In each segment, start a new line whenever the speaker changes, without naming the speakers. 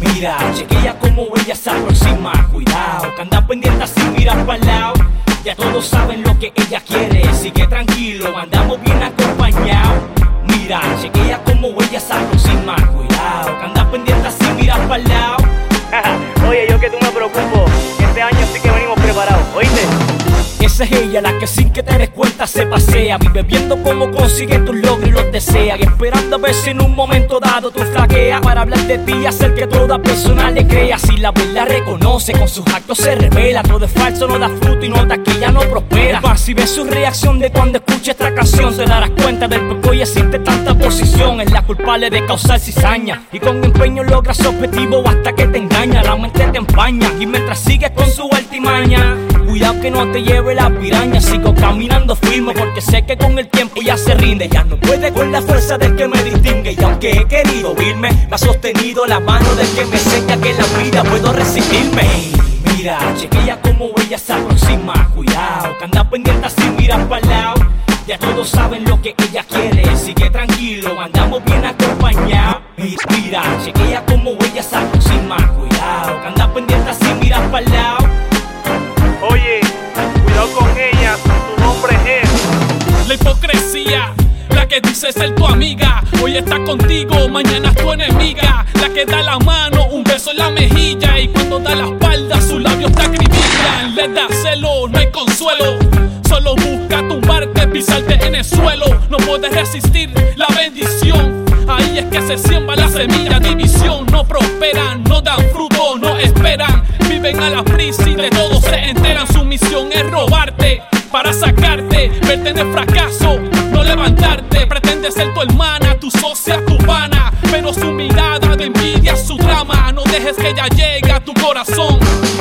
Mira, chequea como ella se aproxima. Cuidado, que anda pendiente así, mira para el lado. Ya todos saben lo que ella quiere. Sigue tranquilo, andamos es ella la que sin que te des cuenta se pasea. Vive viendo cómo consigue tus logros y los desea. Y esperando a ver si en un momento dado tú flaqueas Para hablar de ti y hacer que toda persona le crea. Si la verdad reconoce, con sus actos se revela. Todo es falso, no da fruto y nota que ya no prospera. Más si ves su reacción de cuando escucha esta canción Te darás cuenta del por qué existe tanta posición Es la culpable de causar cizaña. Y con empeño logra su objetivo hasta que te engaña. La mente te empaña y mientras sigues con su altimaña Cuidado que no te lleve la piraña. Sigo caminando firme porque sé que con el tiempo ya se rinde. Ya no puede con la fuerza del que me distingue. Y aunque he querido irme Me ha sostenido la mano del que me enseña que en la vida puedo resistirme. Mira, chequea como ella se aproxima Cuidado, que anda pendiente así, mira para lado. Ya todos saben lo que ella quiere Sigue tranquilo, andamos bien acompañados. Mi- Mira, chequea como ella se aproxima Cuidado, que anda pendiente así, mira para lado
dice ser tu amiga. Hoy está contigo, mañana es tu enemiga. La que da la mano, un beso en la mejilla. Y cuando da la espalda, sus labios te acribillan. Le da celo, no hay consuelo. Solo busca tumbarte, pisarte en el suelo. No puedes resistir la bendición. Ahí es que se siembra la semilla, división. No prosperan, no dan fruto, no esperan. Viven a la prisa y de todo se enteran. Su misión es robarte para sacarte, verte en el fracaso, dejes que ella llegue a tu corazón.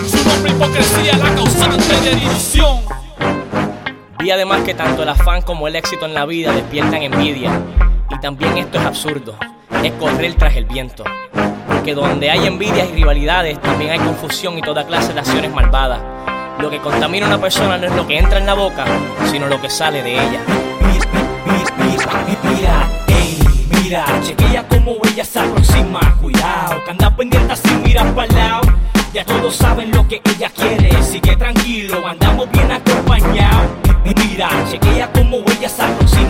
Su nombre hipocresía, la causante de división.
Vi además que tanto el afán como el éxito en la vida despiertan envidia. Y también esto es absurdo, es correr tras el viento. Porque donde hay envidias y rivalidades, también hay confusión y toda clase de acciones malvadas. Lo que contamina a una persona no es lo que entra en la boca, sino lo que sale de ella.
Mira, mira, mira, chequea como ella se aproxima, pendiente así, mira para lado. Ya todos saben lo que ella quiere, sigue tranquilo, andamos bien acompañados. Mira, chequea como ella se aproxima,